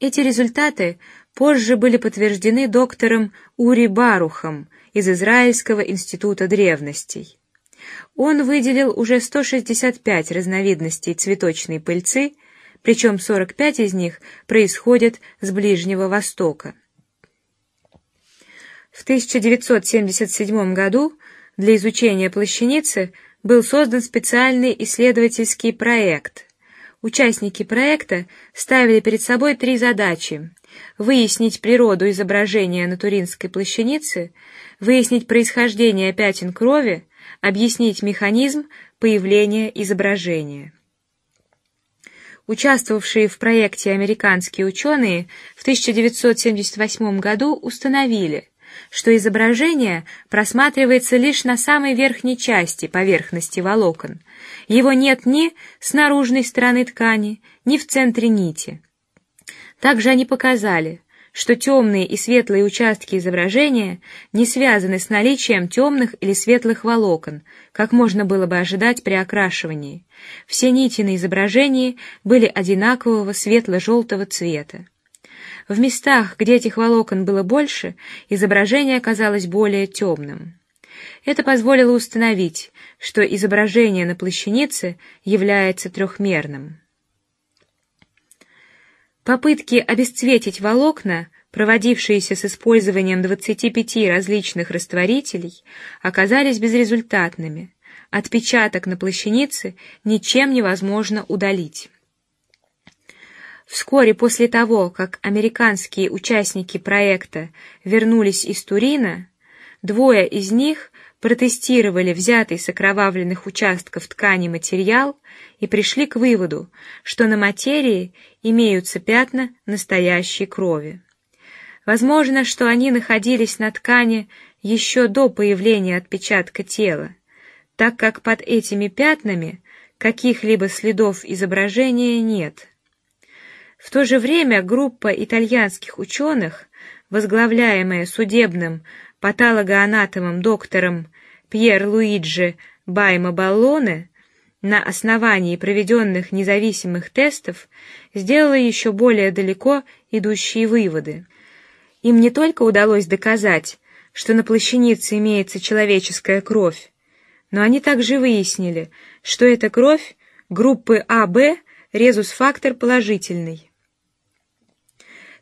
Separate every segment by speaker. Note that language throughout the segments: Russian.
Speaker 1: Эти результаты позже были подтверждены доктором Ури Барухом из Израильского института древностей. Он выделил уже 165 разновидностей цветочной пыльцы, причем 45 из них происходят с Ближнего Востока. В 1977 году для изучения плащаницы был создан специальный исследовательский проект. Участники проекта ставили перед собой три задачи: выяснить природу изображения на Туринской плащанице, выяснить происхождение пятен крови, объяснить механизм появления изображения. Участвовавшие в проекте американские ученые в 1978 году установили, что изображение просматривается лишь на самой верхней части поверхности волокон. Его нет ни с наружной стороны ткани, ни в центре нити. Также они показали, что темные и светлые участки изображения не связаны с наличием темных или светлых волокон, как можно было бы ожидать при окрашивании. Все нити на изображении были одинакового светло-желтого цвета. В местах, где этих волокон было больше, изображение оказалось более темным. Это позволило установить, что изображение на плащанице является трехмерным. Попытки обесцветить волокна, проводившиеся с использованием 25 различных растворителей, оказались безрезультатными. Отпечаток на плащанице ничем невозможно удалить. Вскоре после того, как американские участники проекта вернулись из Турина, двое из них протестировали взятый с окровавленных участков ткани материал и пришли к выводу, что на материи имеются пятна настоящей крови. Возможно, что они находились на ткани еще до появления отпечатка тела, так как под этими пятнами каких-либо следов изображения нет. В то же время группа итальянских ученых, возглавляемая судебным патологоанатомом доктором Пьер Луиджи Байма Баллоне, на основании проведенных независимых тестов сделала еще более далеко идущие выводы. Им не только удалось доказать, что на плащанице имеется человеческая кровь, но они также выяснили, что эта кровь группы АБ резус-фактор положительный.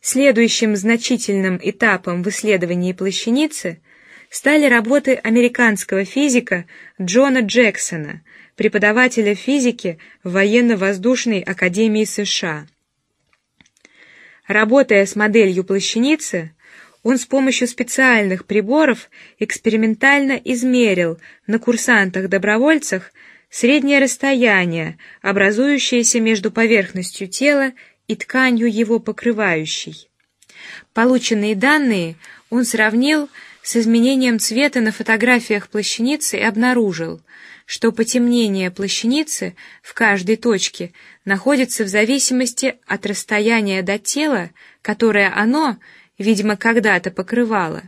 Speaker 1: Следующим значительным этапом в исследовании плащаницы стали работы американского физика Джона Джексона, преподавателя физики в военно-воздушной академии США. Работая с моделью плащаницы, он с помощью специальных приборов экспериментально измерил на курсантах-добровольцах среднее расстояние, образующееся между поверхностью тела и тканью его покрывающей. Полученные данные он сравнил с изменением цвета на фотографиях плащаницы и обнаружил, что потемнение плащаницы в каждой точке находится в зависимости от расстояния до тела, которое оно, видимо, когда-то покрывало.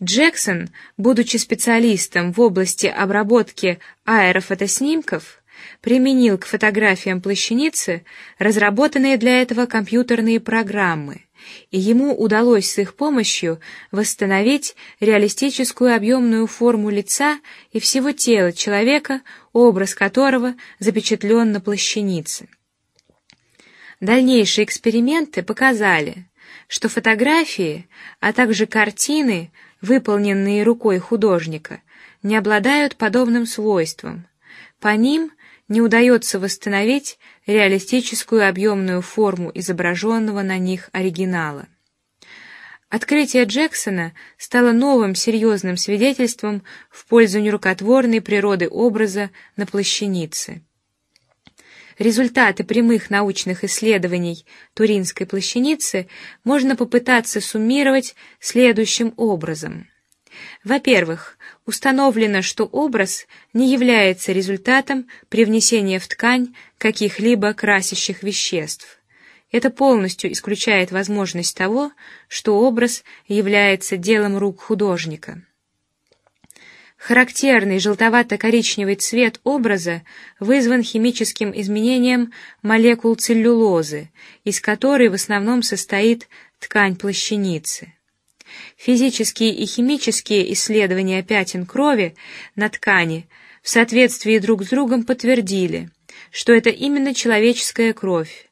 Speaker 1: Джексон, будучи специалистом в области обработки аэрофотоснимков, применил к фотографиям плащаницы разработанные для этого компьютерные программы, и ему удалось с их помощью восстановить реалистическую объемную форму лица и всего тела человека, образ которого запечатлен на плащанице. Дальнейшие эксперименты показали, что фотографии, а также картины, выполненные рукой художника, не обладают подобным свойством. По ним не удается восстановить реалистическую объемную форму изображенного на них оригинала. Открытие Джексона стало новым серьезным свидетельством в пользу нерукотворной природы образа на плащанице. Результаты прямых научных исследований Туринской плащаницы можно попытаться суммировать следующим образом. Во-первых, установлено, что образ не является результатом привнесения в ткань каких-либо красящих веществ. Это полностью исключает возможность того, что образ является делом рук художника. Характерный желтовато-коричневый цвет образа вызван химическим изменением молекул целлюлозы, из которой в основном состоит ткань плащаницы. Физические и химические исследования пятен крови на ткани в соответствии друг с другом подтвердили, что это именно человеческая кровь.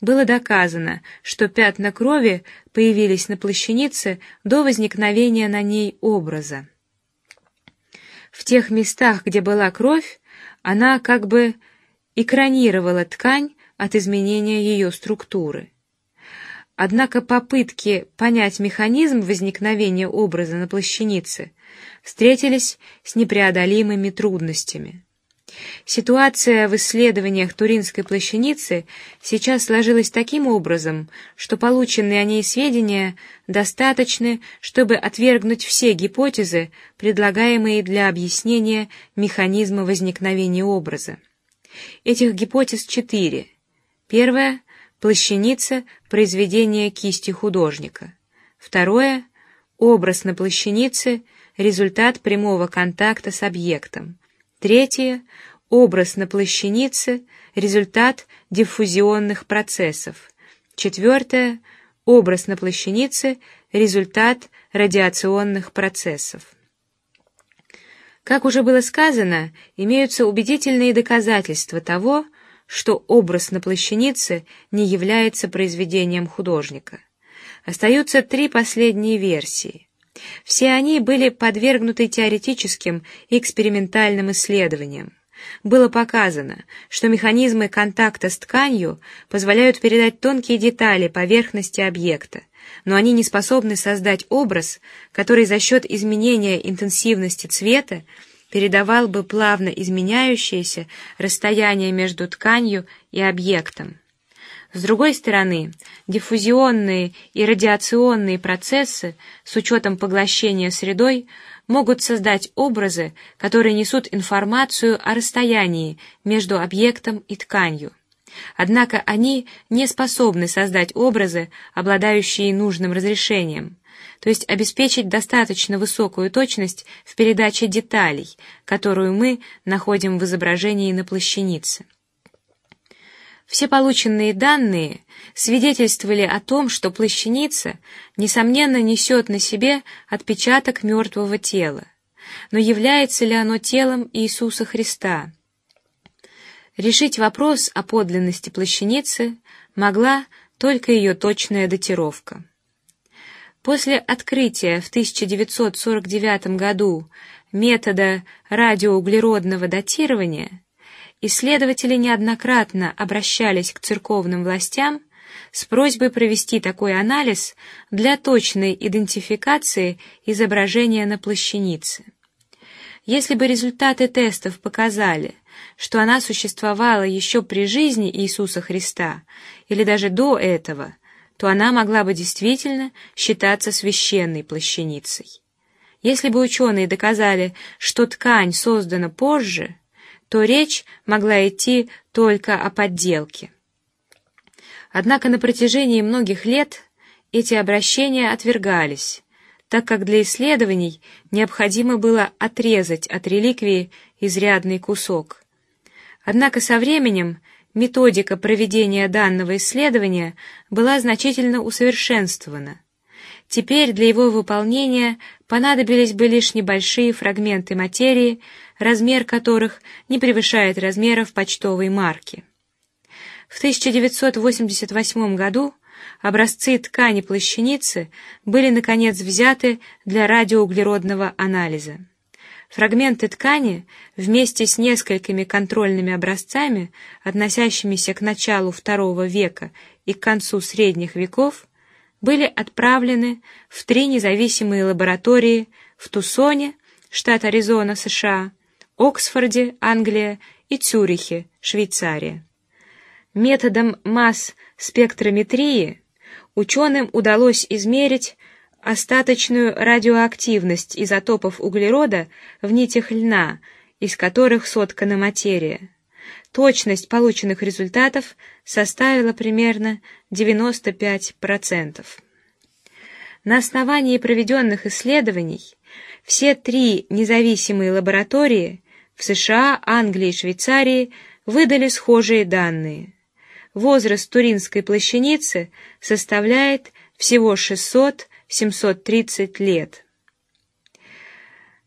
Speaker 1: Было доказано, что пятна крови появились на плащанице до возникновения на ней образа. В тех местах, где была кровь, она как бы экранировала ткань от изменения ее структуры. Однако попытки понять механизм возникновения образа на плащанице встретились с непреодолимыми трудностями. Ситуация в исследованиях Туринской плащаницы сейчас сложилась таким образом, что полученные о ней сведения достаточны, чтобы отвергнуть все гипотезы, предлагаемые для объяснения механизма возникновения образа. Этих гипотез четыре. Первая – плащаница – произведение кисти художника. Второе – образ на плащанице – результат прямого контакта с объектом. Третье — образ на плащанице, результат диффузионных процессов. Четвертое — образ на плащанице, результат радиационных процессов. Как уже было сказано, имеются убедительные доказательства того, что образ на плащанице не является произведением художника. Остаются три последние версии. Все они были подвергнуты теоретическим и экспериментальным исследованиям. Было показано, что механизмы контакта с тканью позволяют передать тонкие детали поверхности объекта, но они не способны создать образ, который за счет изменения интенсивности цвета передавал бы плавно изменяющееся расстояние между тканью и объектом. С другой стороны, диффузионные и радиационные процессы с учетом поглощения средой могут создать образы, которые несут информацию о расстоянии между объектом и тканью. Однако они не способны создать образы, обладающие нужным разрешением, то есть обеспечить достаточно высокую точность в передаче деталей, которую мы находим в изображении на плащанице. Все полученные данные свидетельствовали о том, что плащаница несомненно несет на себе отпечаток мертвого тела, но является ли оно телом Иисуса Христа? Решить вопрос о подлинности плащаницы могла только ее точная датировка. После открытия в 1949 году метода радиоуглеродного датирования исследователи неоднократно обращались к церковным властям с просьбой провести такой анализ для точной идентификации изображения на плащанице. Если бы результаты тестов показали, что она существовала еще при жизни Иисуса Христа или даже до этого, то она могла бы действительно считаться священной плащаницей. Если бы ученые доказали, что ткань создана позже, то речь могла идти только о подделке. Однако на протяжении многих лет эти обращения отвергались, так как для исследований необходимо было отрезать от реликвии изрядный кусок. Однако со временем методика проведения данного исследования была значительно усовершенствована. Теперь для его выполнения понадобились бы лишь небольшие фрагменты материи, размер которых не превышает размеров почтовой марки. В 1988 году образцы ткани плащаницы были наконец взяты для радиоуглеродного анализа. Фрагменты ткани вместе с несколькими контрольными образцами, относящимися к началу II века и к концу средних веков, были отправлены в три независимые лаборатории в Тусоне, штат Аризона, США, Оксфорде, Англия и Цюрихе, Швейцария. Методом масс-спектрометрии ученым удалось измерить остаточную радиоактивность изотопов углерода в нитях льна, из которых соткана материя. Точность полученных результатов составила примерно 95%. На основании проведенных исследований все три независимые лаборатории в США, Англии и Швейцарии выдали схожие данные. Возраст туринской плащаницы составляет всего 600-730 лет.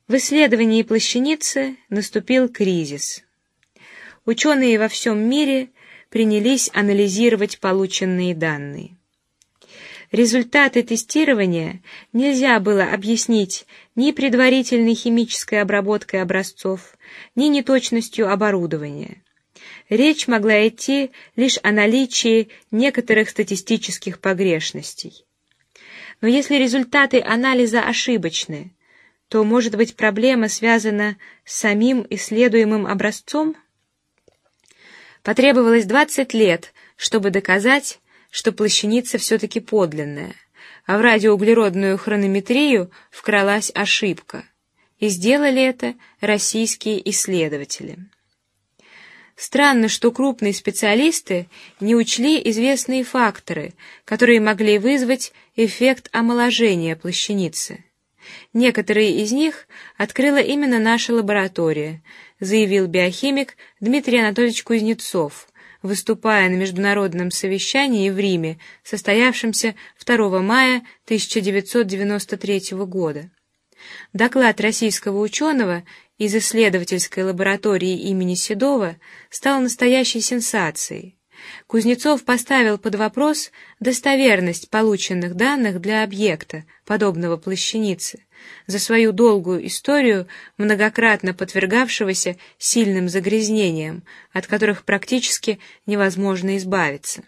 Speaker 1: В исследовании плащаницы наступил кризис. Ученые во всем мире принялись анализировать полученные данные. Результаты тестирования нельзя было объяснить ни предварительной химической обработкой образцов, ни неточностью оборудования. Речь могла идти лишь о наличии некоторых статистических погрешностей. Но если результаты анализа ошибочны, то, может быть, проблема связана с самим исследуемым образцом? Потребовалось 20 лет, чтобы доказать, что плащаница все-таки подлинная, а в радиоуглеродную хронометрию вкралась ошибка, и сделали это российские исследователи. Странно, что крупные специалисты не учли известные факторы, которые могли вызвать эффект омоложения плащаницы. Некоторые из них открыла именно наша лаборатория, заявил биохимик Дмитрий Анатольевич Кузнецов выступая на международном совещании в Риме, состоявшемся 2 мая 1993 года. Доклад российского ученого из исследовательской лаборатории имени Седова стал настоящей сенсацией. Кузнецов поставил под вопрос достоверность полученных данных для объекта, подобного плащанице, за свою долгую историю, многократно подвергавшегося сильным загрязнениям, от которых практически невозможно избавиться.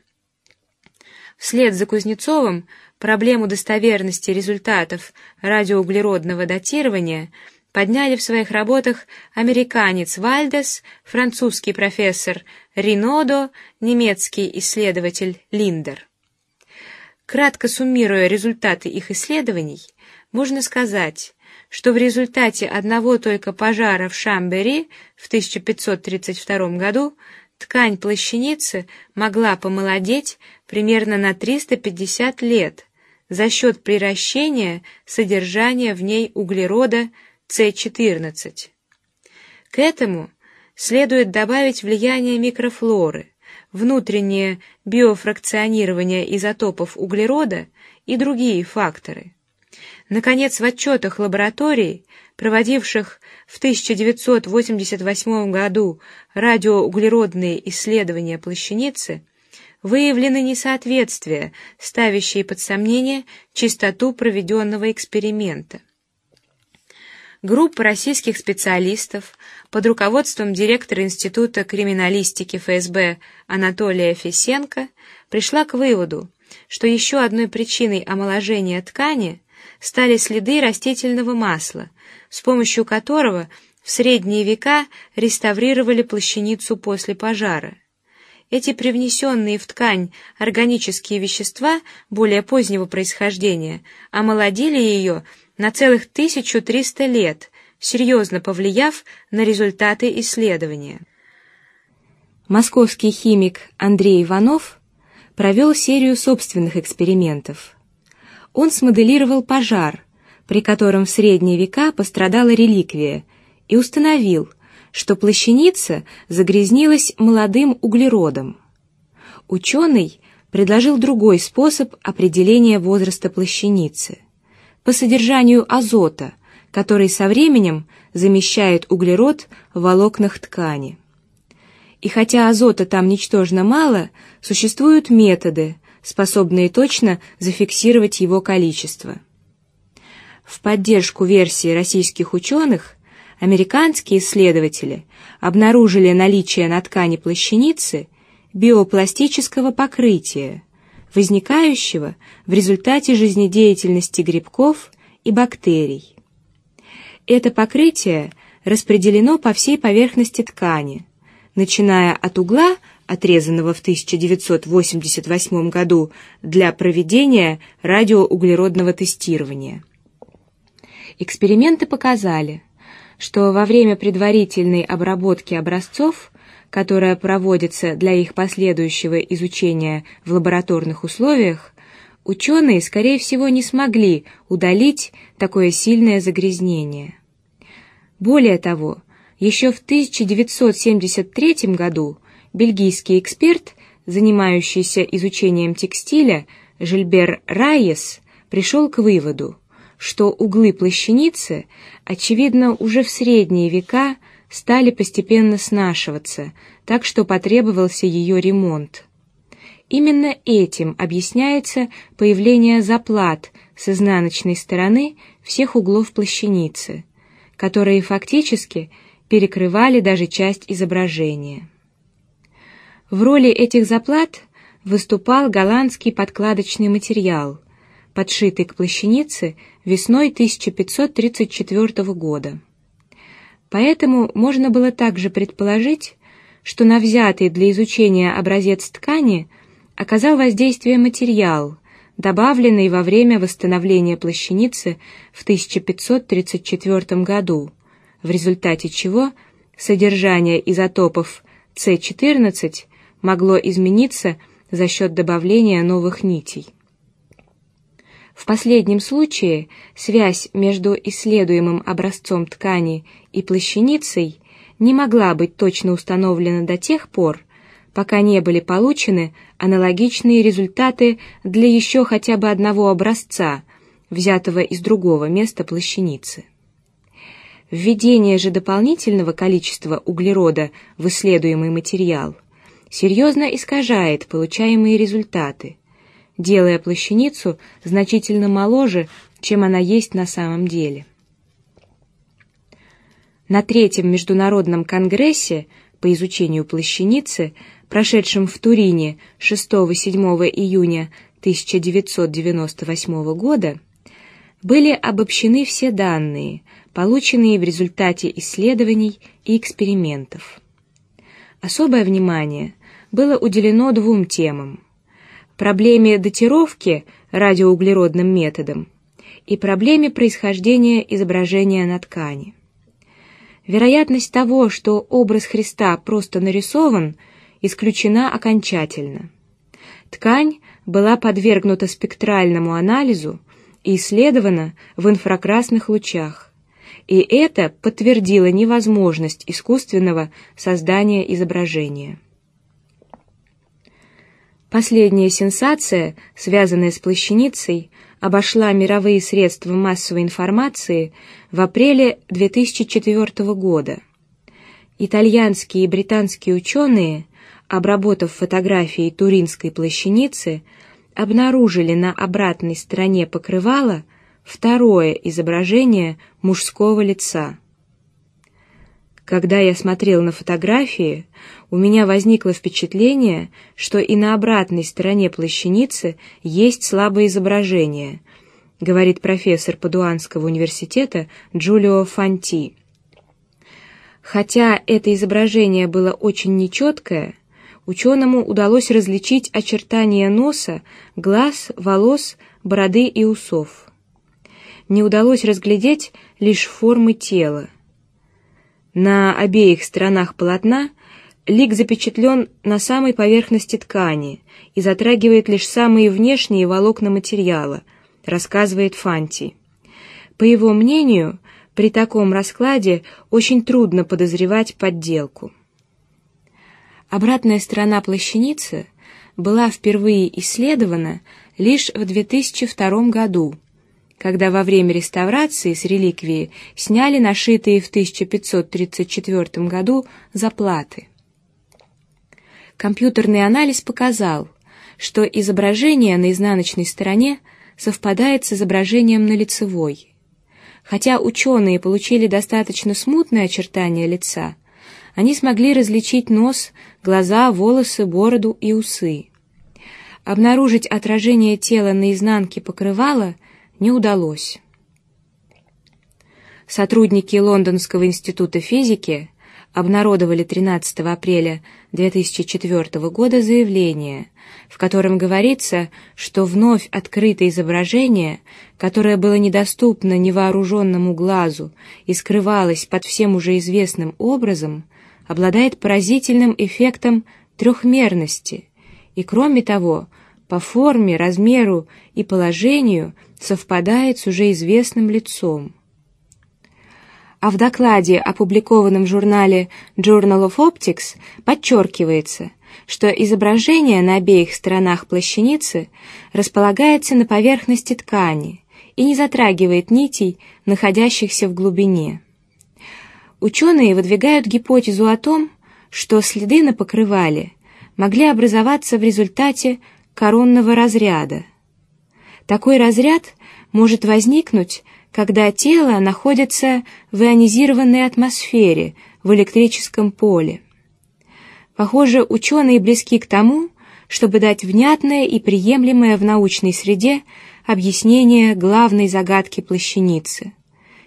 Speaker 1: Вслед за Кузнецовым проблему достоверности результатов радиоуглеродного датирования подняли в своих работах американец Вальдес, французский профессор Ринодо, немецкий исследователь Линдер. Кратко суммируя результаты их исследований, можно сказать, что в результате одного только пожара в Шамбери в 1532 году ткань плащаницы могла помолодеть примерно на 350 лет за счет приращения содержания в ней углерода С14. К этому следует добавить влияние микрофлоры, внутреннее биофракционирование изотопов углерода и другие факторы. Наконец, в отчетах лабораторий, проводивших в 1988 году радиоуглеродные исследования плащаницы, выявлены несоответствия, ставящие под сомнение чистоту проведенного эксперимента. Группа российских специалистов под руководством директора Института криминалистики ФСБ Анатолия Фесенко пришла к выводу, что еще одной причиной омоложения ткани стали следы растительного масла, с помощью которого в средние века реставрировали плащаницу после пожара. Эти привнесенные в ткань органические вещества более позднего происхождения омолодили ее на целых 1300 лет, серьезно повлияв на результаты исследования. Московский химик Андрей Иванов провел серию собственных экспериментов он смоделировал пожар, при котором в средние века пострадала реликвия, и установил, что плащаница загрязнилась молодым углеродом. Ученый предложил другой способ определения возраста плащаницы по содержанию азота, который со временем замещает углерод в волокнах ткани. И хотя азота там ничтожно мало, существуют методы, способные точно зафиксировать его количество. В поддержку версии российских ученых американские исследователи обнаружили наличие на ткани плащаницы биопластического покрытия, возникающего в результате жизнедеятельности грибков и бактерий. Это покрытие распределено по всей поверхности ткани, начиная от угла отрезанного в 1988 году для проведения радиоуглеродного тестирования. Эксперименты показали, что во время предварительной обработки образцов, которая проводится для их последующего изучения в лабораторных условиях, ученые, скорее всего, не смогли удалить такое сильное загрязнение. Более того, еще в 1973 году бельгийский эксперт, занимающийся изучением текстиля, Жильбер Райес, пришел к выводу, что углы плащаницы, очевидно, уже в средние века стали постепенно снашиваться, так что потребовался ее ремонт. Именно этим объясняется появление заплат с изнаночной стороны всех углов плащаницы, которые фактически перекрывали даже часть изображения. В роли этих заплат выступал голландский подкладочный материал, подшитый к плащанице весной 1534 года. Поэтому можно было также предположить, что на взятый для изучения образец ткани оказал воздействие материал, добавленный во время восстановления плащаницы в 1534 году, в результате чего содержание изотопов С14 могло измениться за счет добавления новых нитей. В последнем случае связь между исследуемым образцом ткани и плащаницей не могла быть точно установлена до тех пор, пока не были получены аналогичные результаты для еще хотя бы одного образца, взятого из другого места плащаницы. Введение же дополнительного количества углерода в исследуемый материал серьезно искажает получаемые результаты делая плащаницу значительно моложе, чем она есть на самом деле. На третьем международном конгрессе по изучению плащаницы, прошедшем в Турине 6-7 июня 1998 года, были обобщены все данные, полученные в результате исследований и экспериментов. Особое внимание было уделено двум темам: проблеме датировки радиоуглеродным методом и проблеме происхождения изображения на ткани. Вероятность того, что образ Христа просто нарисован, исключена окончательно. Ткань была подвергнута спектральному анализу и исследована в инфракрасных лучах, и это подтвердило невозможность искусственного создания изображения. Последняя сенсация, связанная с плащаницей, обошла мировые средства массовой информации в апреле 2004 года. Итальянские и британские ученые, обработав фотографии туринской плащаницы, обнаружили на обратной стороне покрывала второе изображение мужского лица. Когда я смотрел на фотографии, у меня возникло впечатление, что и на обратной стороне плащаницы есть слабое изображение, говорит профессор Падуанского университета Джулио Фанти. Хотя это изображение было очень нечеткое, ученому удалось различить очертания носа, глаз, волос, бороды и усов. Не удалось разглядеть лишь формы тела. На обеих сторонах полотна лик запечатлен на самой поверхности ткани и затрагивает лишь самые внешние волокна материала, рассказывает Фанти. По его мнению, при таком раскладе очень трудно подозревать подделку. Обратная сторона плащаницы была впервые исследована лишь в 2002 году когда во время реставрации с реликвии сняли нашитые в 1534 году заплаты. Компьютерный анализ показал, что изображение на изнаночной стороне совпадает с изображением на лицевой. Хотя ученые получили достаточно смутные очертания лица, они смогли различить нос, глаза, волосы, бороду и усы. Обнаружить отражение тела на изнанке покрывала не удалось. Сотрудники Лондонского института физики обнародовали 13 апреля 2004 года заявление, в котором говорится, что вновь открытое изображение, которое было недоступно невооруженному глазу и скрывалось под всем уже известным образом, обладает поразительным эффектом трехмерности и, кроме того, по форме, размеру и положению совпадает с уже известным лицом. А в докладе, опубликованном в журнале Journal of Optics, подчеркивается, что изображение на обеих сторонах плащаницы располагается на поверхности ткани и не затрагивает нитей, находящихся в глубине. Ученые выдвигают гипотезу о том, что следы на покрывале могли образоваться в результате коронного разряда. Такой разряд может возникнуть, когда тело находится в ионизированной атмосфере в электрическом поле. Похоже, ученые близки к тому, чтобы дать внятное и приемлемое в научной среде объяснение главной загадки плащаницы.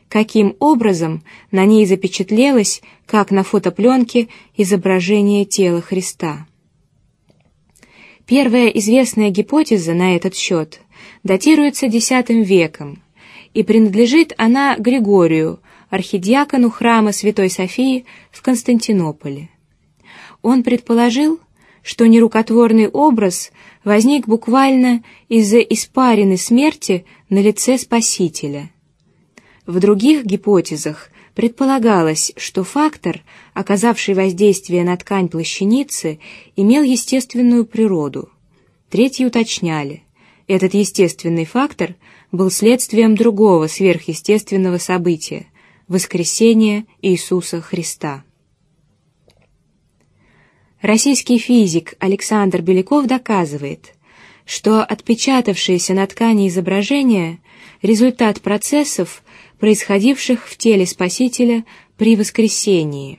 Speaker 1: Каким образом на ней запечатлелось, как на фотопленке, изображение тела Христа? Первая известная гипотеза на этот счет датируется X веком, и принадлежит она Григорию, архидиакону храма Святой Софии в Константинополе. Он предположил, что нерукотворный образ возник буквально из-за испарины смерти на лице Спасителя. В других гипотезах предполагалось, что фактор, оказавший воздействие на ткань плащаницы, имел естественную природу. Третьи уточняли, этот естественный фактор был следствием другого сверхъестественного события — воскресения Иисуса Христа. Российский физик Александр Беляков доказывает, что отпечатавшееся на ткани изображение — результат процессов, происходивших в теле Спасителя при воскресении.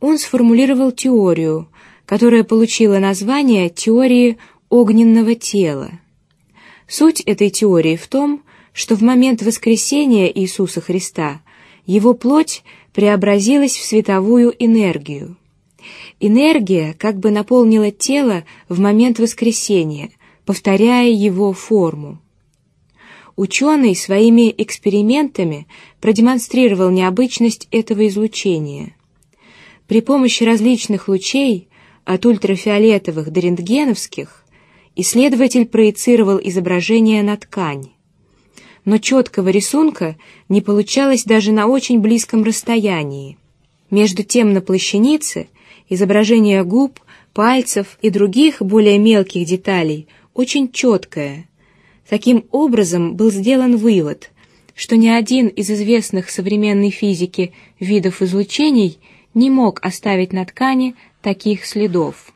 Speaker 1: Он сформулировал теорию, которая получила название теории огненного тела. Суть этой теории в том, что в момент воскресения Иисуса Христа его плоть преобразилась в световую энергию. Энергия как бы наполнила тело в момент воскресения, повторяя его форму. Ученый своими экспериментами продемонстрировал необычность этого излучения. При помощи различных лучей, от ультрафиолетовых до рентгеновских, исследователь проецировал изображение на ткань. Но четкого рисунка не получалось даже на очень близком расстоянии. Между тем на плащанице изображение губ, пальцев и других более мелких деталей очень четкое. Таким образом был сделан вывод, что ни один из известных современной физике видов излучений не мог оставить на ткани таких следов.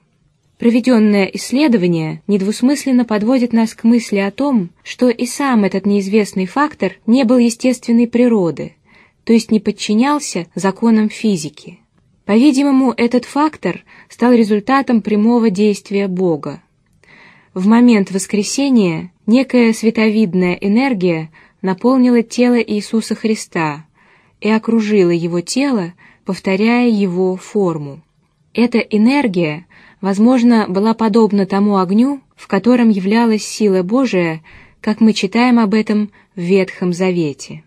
Speaker 1: Проведенное исследование недвусмысленно подводит нас к мысли о том, что и сам этот неизвестный фактор не был естественной природы, то есть не подчинялся законам физики. По-видимому, этот фактор стал результатом прямого действия Бога. В момент воскресения некая световидная энергия наполнила тело Иисуса Христа и окружила его тело, повторяя его форму. Эта энергия, возможно, была подобна тому огню, в котором являлась сила Божия, как мы читаем об этом в Ветхом Завете.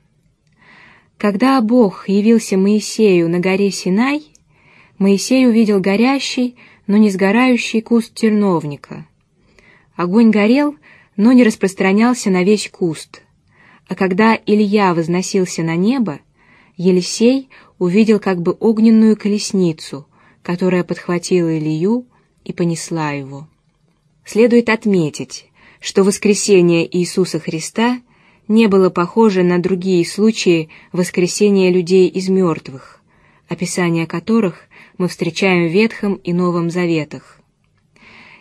Speaker 1: Когда Бог явился Моисею на горе Синай, Моисей увидел горящий, но не сгорающий куст терновника. Огонь горел, но не распространялся на весь куст. А когда Илья возносился на небо, Елисей увидел как бы огненную колесницу, которая подхватила Илью и понесла его. Следует отметить, что воскресение Иисуса Христа не было похоже на другие случаи воскресения людей из мертвых, описания которых мы встречаем в Ветхом и Новом Заветах.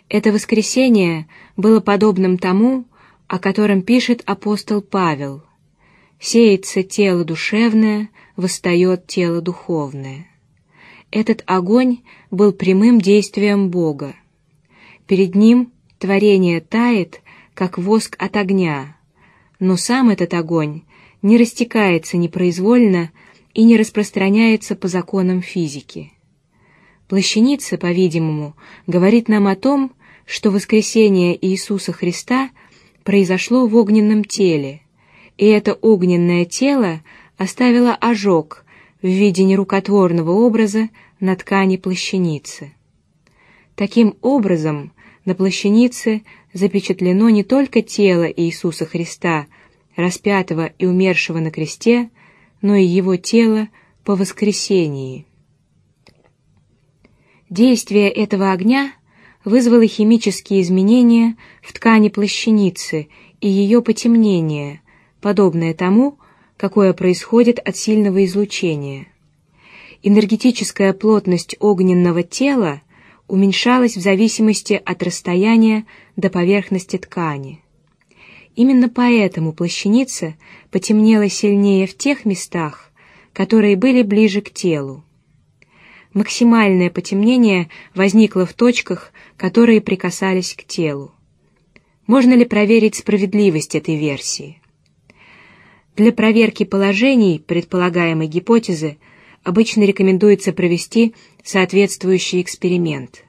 Speaker 1: Это воскресение было подобным тому, о котором пишет апостол Павел: "Сеется тело душевное, восстает тело духовное". Этот огонь был прямым действием Бога. Перед ним творение тает, как воск от огня, но сам этот огонь не растекается непроизвольно и не распространяется по законам физики. Плащаница, по-видимому, говорит нам о том, что воскресение Иисуса Христа произошло в огненном теле, и это огненное тело оставило ожог в виде нерукотворного образа на ткани плащаницы. Таким образом, на плащанице запечатлено не только тело Иисуса Христа, распятого и умершего на кресте, но и его тело по воскресении. Действие этого огня вызвало химические изменения в ткани плащаницы и ее потемнение, подобное тому, какое происходит от сильного излучения. Энергетическая плотность огненного тела уменьшалась в зависимости от расстояния до поверхности ткани. Именно поэтому плащаница потемнела сильнее в тех местах, которые были ближе к телу. Максимальное потемнение возникло в точках, которые прикасались к телу. Можно ли проверить справедливость этой версии? Для проверки положений предполагаемой гипотезы обычно рекомендуется провести соответствующий эксперимент.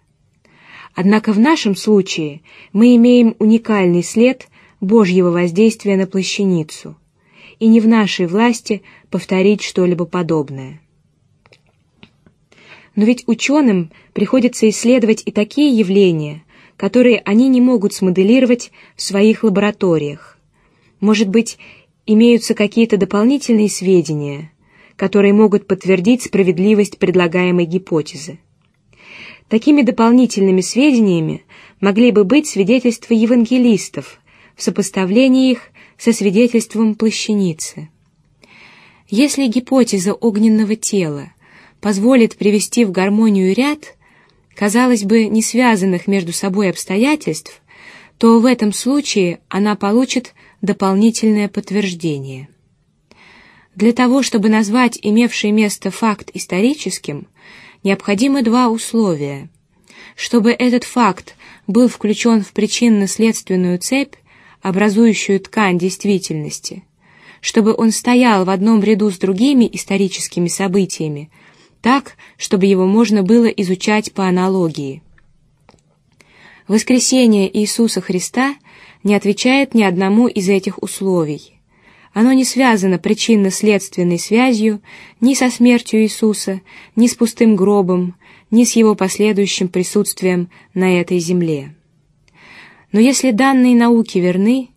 Speaker 1: Однако в нашем случае мы имеем уникальный след Божьего воздействия на плащаницу, и не в нашей власти повторить что-либо подобное. Но ведь ученым приходится исследовать и такие явления, которые они не могут смоделировать в своих лабораториях. Может быть, имеются какие-то дополнительные сведения, которые могут подтвердить справедливость предлагаемой гипотезы. Такими дополнительными сведениями могли бы быть свидетельства евангелистов в сопоставлении их со свидетельством плащаницы. Если гипотеза огненного тела позволит привести в гармонию ряд, казалось бы, не связанных между собой обстоятельств, то в этом случае она получит дополнительное подтверждение. Для того, чтобы назвать имевший место факт историческим, необходимы два условия: чтобы этот факт был включен в причинно-следственную цепь, образующую ткань действительности, чтобы он стоял в одном ряду с другими историческими событиями, так, чтобы его можно было изучать по аналогии. Воскресение Иисуса Христа не отвечает ни одному из этих условий. Оно не связано причинно-следственной связью ни со смертью Иисуса, ни с пустым гробом, ни с его последующим присутствием на этой земле. Но если данные науки верны,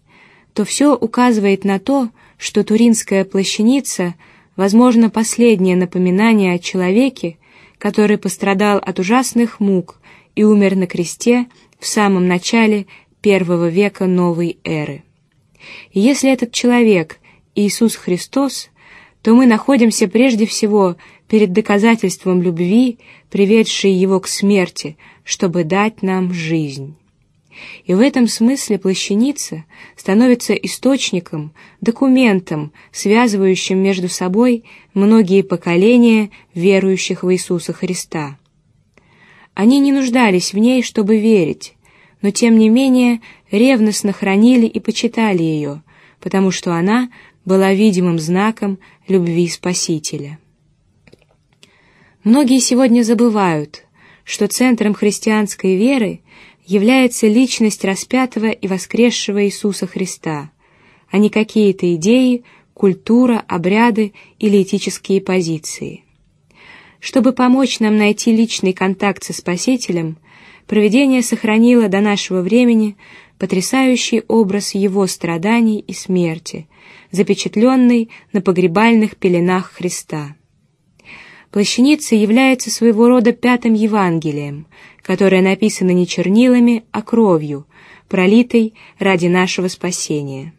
Speaker 1: то все указывает на то, что Туринская плащаница – возможно, последнее напоминание о человеке, который пострадал от ужасных мук и умер на кресте в самом начале первого века новой эры. И если этот человек Иисус Христос, то мы находимся прежде всего перед доказательством любви, приведшей его к смерти, чтобы дать нам жизнь. И в этом смысле плащаница становится источником, документом, связывающим между собой многие поколения верующих в Иисуса Христа. Они не нуждались в ней, чтобы верить, но тем не менее ревностно хранили и почитали ее, потому что она была видимым знаком любви Спасителя. Многие сегодня забывают, что центром христианской веры является личность распятого и воскресшего Иисуса Христа, а не какие-то идеи, культура, обряды или этические позиции. Чтобы помочь нам найти личный контакт со Спасителем, провидение сохранило до нашего времени потрясающий образ его страданий и смерти, запечатленный на погребальных пеленах Христа. Плащаница является своего рода пятым Евангелием, которое написано не чернилами, а кровью, пролитой ради нашего спасения.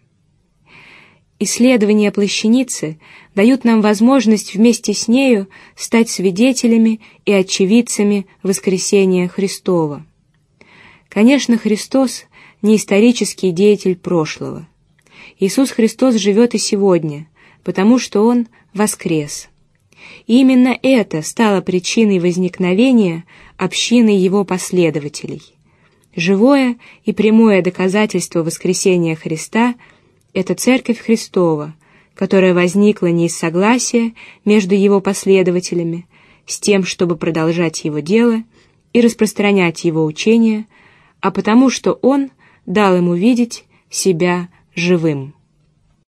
Speaker 1: Исследования плащаницы дают нам возможность вместе с нею стать свидетелями и очевидцами воскресения Христова. Конечно, Христос не исторический деятель прошлого. Иисус Христос живет и сегодня, потому что Он воскрес. И именно это стало причиной возникновения общины его последователей. Живое и прямое доказательство воскресения Христа – это Церковь Христова, которая возникла не из согласия между его последователями с тем, чтобы продолжать его дело и распространять его учение, а потому что он дал ему видеть себя живым.